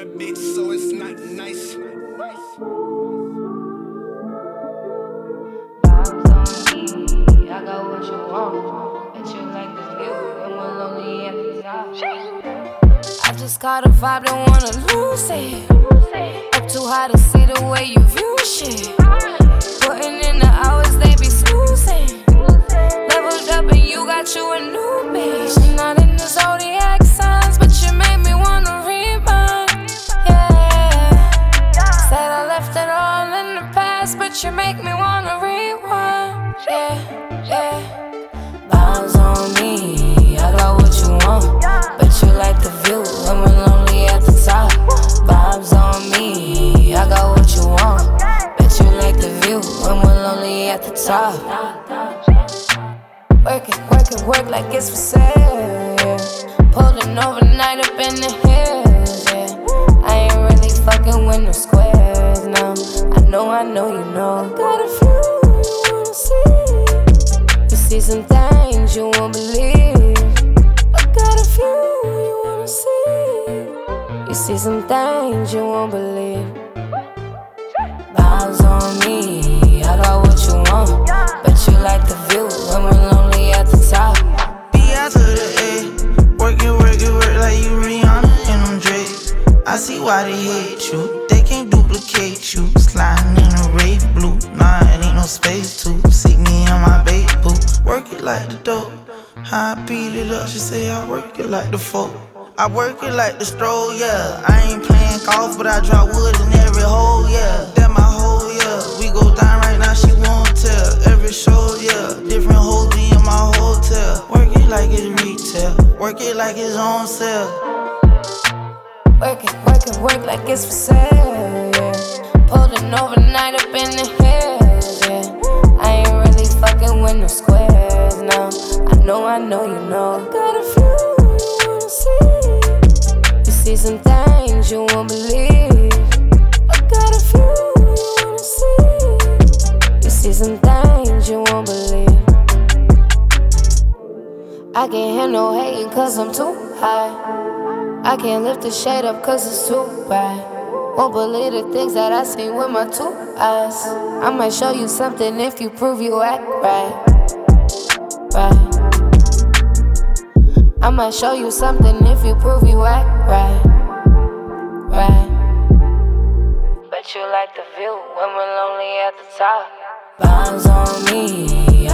a bitch, so it's not nice. I got what you want. You like the view, and we're lonely at. I just caught a vibe, don't wanna lose it. Up too high to see the way you view shit. Past, but you make me wanna rewind. Yeah, yeah. Bounce on me, I got what you want. Bet you like the view, we're lonely at the top. Vibes on me, I got what you want. Bet you like the view, we're lonely at the top. Work it, work it, work like it's for sale. Yeah. Pulling overnight up in the hills. Yeah. I ain't really fucking with no. I know, I know, you know. I got a few you wanna see. You see some things you won't believe. I got a few you wanna see. You see some things you won't believe. Vibes on me, I got what you want. Bet you like the view when we're lonely at the top. B out to the A. Work it, work it, work like you Rihanna and I'm Drake. I see why they hate you. They it like the dope. I beat it up, she say I work it like the folk. I work it like the stroll, yeah. I ain't playing golf, but I drop wood in every hole, yeah. That my hole, yeah. We go down right now, she won't tell. Every show, yeah. Different hoes be in my hotel. Work it like it's retail. Work it like it's on sale. Work it, work it, work like it's for sale. Yeah. Pulling overnight up in the I know, I know, you know. I got a few you wanna see. You see some things you won't believe. I got a few you wanna see. You see some things you won't believe. I can't hear no hating cause I'm too high. I can't lift the shade up cause it's too bright. Won't believe the things that I seen with my two eyes. I might show you something if you prove you act right. Right. I might show you something if you prove you act right. Right. Bet you like the view when we're lonely at the top. Bounds on me,